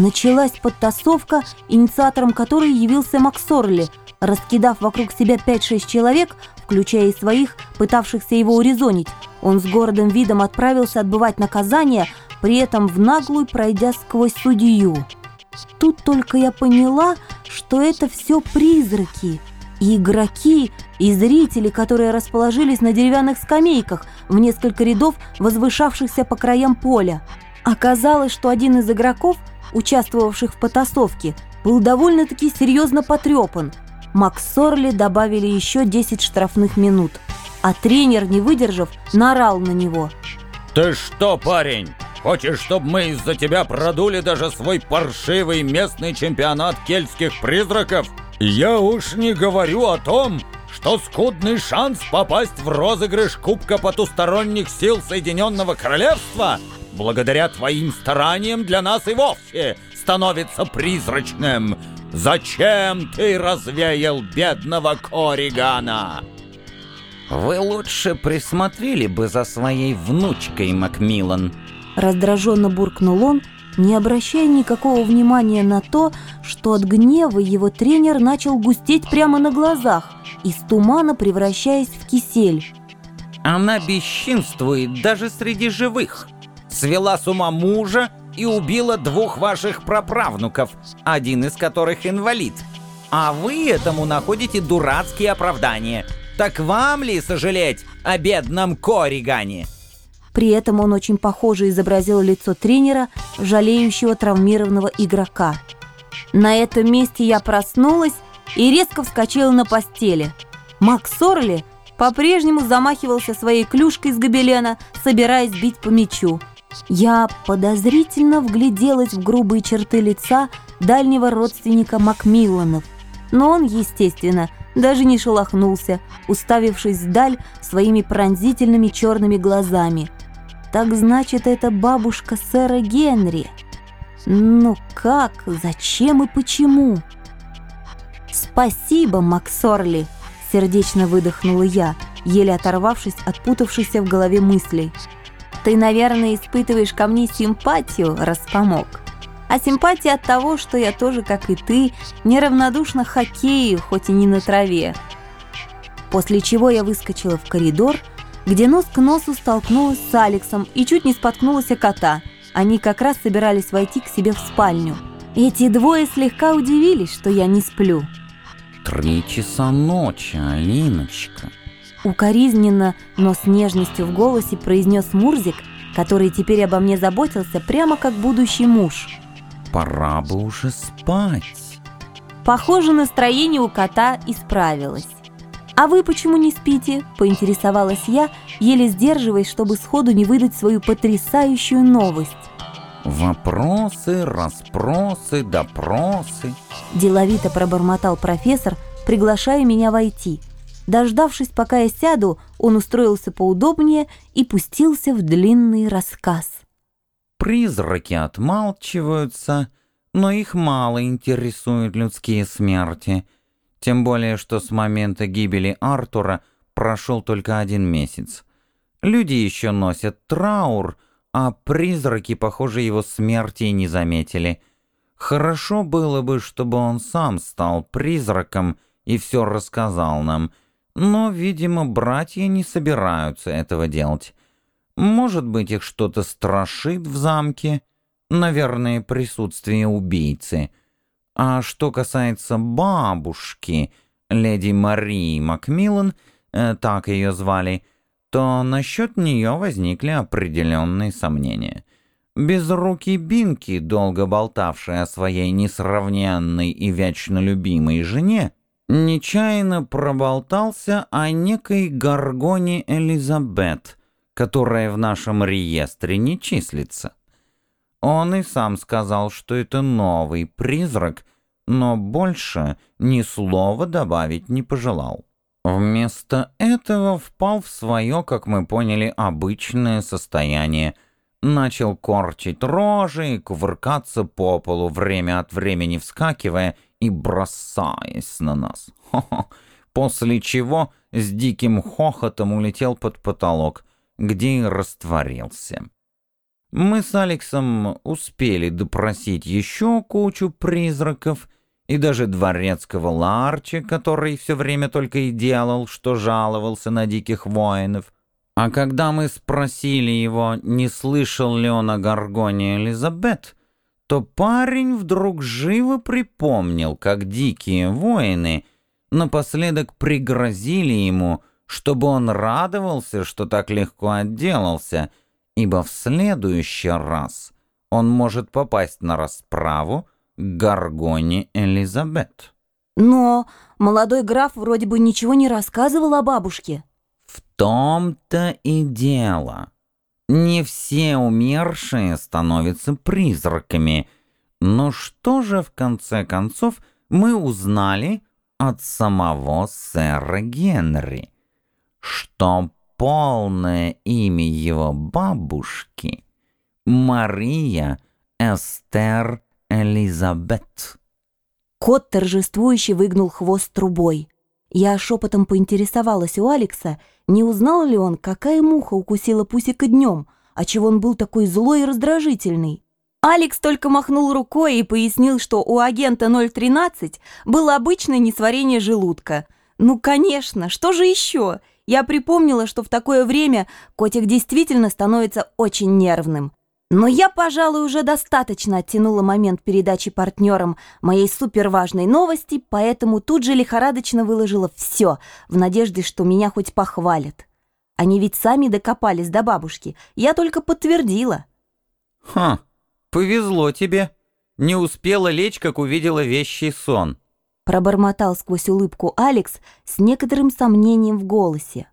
Началась подтасовка, инициатором которой явился Максорли, раскидав вокруг себя 5-6 человек, включая и своих, пытавшихся его урезонить. Он с гордым видом отправился отбывать наказание, при этом в наглую пройдя сквозь судью. Тут только я поняла, что это все призраки. И игроки, и зрители, которые расположились на деревянных скамейках в несколько рядов, возвышавшихся по краям поля. Оказалось, что один из игроков, участвовавших в потасовке, был довольно-таки серьезно потрепан. Макс Сорли добавили еще 10 штрафных минут. А тренер, не выдержав, нарал на него. «Ты что, парень, хочешь, чтобы мы из-за тебя продули даже свой паршивый местный чемпионат кельтских призраков? Я уж не говорю о том, что скудный шанс попасть в розыгрыш Кубка потусторонних сил Соединенного Королевства благодаря твоим стараниям для нас и вовсе становится призрачным. Зачем ты развеял бедного Коригана? Вы лучше присмотрели бы за своей внучкой, Макмиллан. Раздраженно буркнул он, не обращая никакого внимания на то, что от гнева его тренер начал густеть прямо на глазах, из тумана превращаясь в кисель. Она бесчинствует даже среди живых свела с ума мужа и убила двух ваших праправнуков, один из которых инвалид. А вы этому находите дурацкие оправдания. Так вам ли сожалеть о бедном Коригане? При этом он очень похоже изобразил лицо тренера, жалеющего травмированного игрока. На этом месте я проснулась и резко вскочила на постели. Макс Сорли по-прежнему замахивался своей клюшкой из гобелена, собираясь бить по мячу. Я подозрительно вгляделась в грубые черты лица дальнего родственника Макмилланов, но он, естественно, даже не шелохнулся, уставившись вдаль своими пронзительными черными глазами. Так значит, это бабушка сэра Генри. Ну как, зачем и почему? «Спасибо, Максорли!» – сердечно выдохнула я, еле оторвавшись от путавшихся в голове мыслей – ты, наверное, испытываешь ко мне симпатию, раз помог. А симпатия от того, что я тоже, как и ты, неравнодушна хоккею, хоть и не на траве. После чего я выскочила в коридор, где нос к носу столкнулась с Алексом и чуть не споткнулась о кота. Они как раз собирались войти к себе в спальню. Эти двое слегка удивились, что я не сплю. «Три часа ночи, Алиночка», Укоризненно, но с нежностью в голосе произнес Мурзик, который теперь обо мне заботился прямо как будущий муж. «Пора бы уже спать». Похоже, настроение у кота исправилось. «А вы почему не спите?» – поинтересовалась я, еле сдерживаясь, чтобы сходу не выдать свою потрясающую новость. «Вопросы, расспросы, допросы», – деловито пробормотал профессор, приглашая меня войти – Дождавшись, пока я сяду, он устроился поудобнее и пустился в длинный рассказ. Призраки отмалчиваются, но их мало интересуют людские смерти. Тем более, что с момента гибели Артура прошел только один месяц. Люди еще носят траур, а призраки, похоже, его смерти не заметили. Хорошо было бы, чтобы он сам стал призраком и все рассказал нам — но, видимо, братья не собираются этого делать. Может быть, их что-то страшит в замке? Наверное, присутствие убийцы. А что касается бабушки, леди Марии Макмиллан, э, так ее звали, то насчет нее возникли определенные сомнения. Безрукий Бинки, долго болтавший о своей несравненной и вечно любимой жене, нечаянно проболтался о некой Гаргоне Элизабет, которая в нашем реестре не числится. Он и сам сказал, что это новый призрак, но больше ни слова добавить не пожелал. Вместо этого впал в свое, как мы поняли, обычное состояние. Начал корчить рожи и кувыркаться по полу, время от времени вскакивая и бросаясь на нас. Хо -хо. После чего с диким хохотом улетел под потолок, где и растворился. Мы с Алексом успели допросить еще кучу призраков и даже дворецкого Ларчи, который все время только и делал, что жаловался на диких воинов. А когда мы спросили его, не слышал ли он о Гаргоне Элизабет, то парень вдруг живо припомнил, как дикие воины напоследок пригрозили ему, чтобы он радовался, что так легко отделался — ибо в следующий раз он может попасть на расправу к Гаргоне Элизабет. Но молодой граф вроде бы ничего не рассказывал о бабушке. В том-то и дело. Не все умершие становятся призраками. Но что же в конце концов мы узнали от самого сэра Генри? Что полное имя его бабушки — Мария Эстер Элизабет. Кот торжествующе выгнул хвост трубой. Я шепотом поинтересовалась у Алекса, не узнал ли он, какая муха укусила Пусика днем, а чего он был такой злой и раздражительный. Алекс только махнул рукой и пояснил, что у агента 013 было обычное несварение желудка. Ну, конечно, что же еще? Я припомнила, что в такое время котик действительно становится очень нервным. Но я, пожалуй, уже достаточно оттянула момент передачи партнерам моей суперважной новости, поэтому тут же лихорадочно выложила все, в надежде, что меня хоть похвалят. Они ведь сами докопались до бабушки, я только подтвердила. «Ха, повезло тебе. Не успела лечь, как увидела вещий сон» пробормотал сквозь улыбку Алекс с некоторым сомнением в голосе.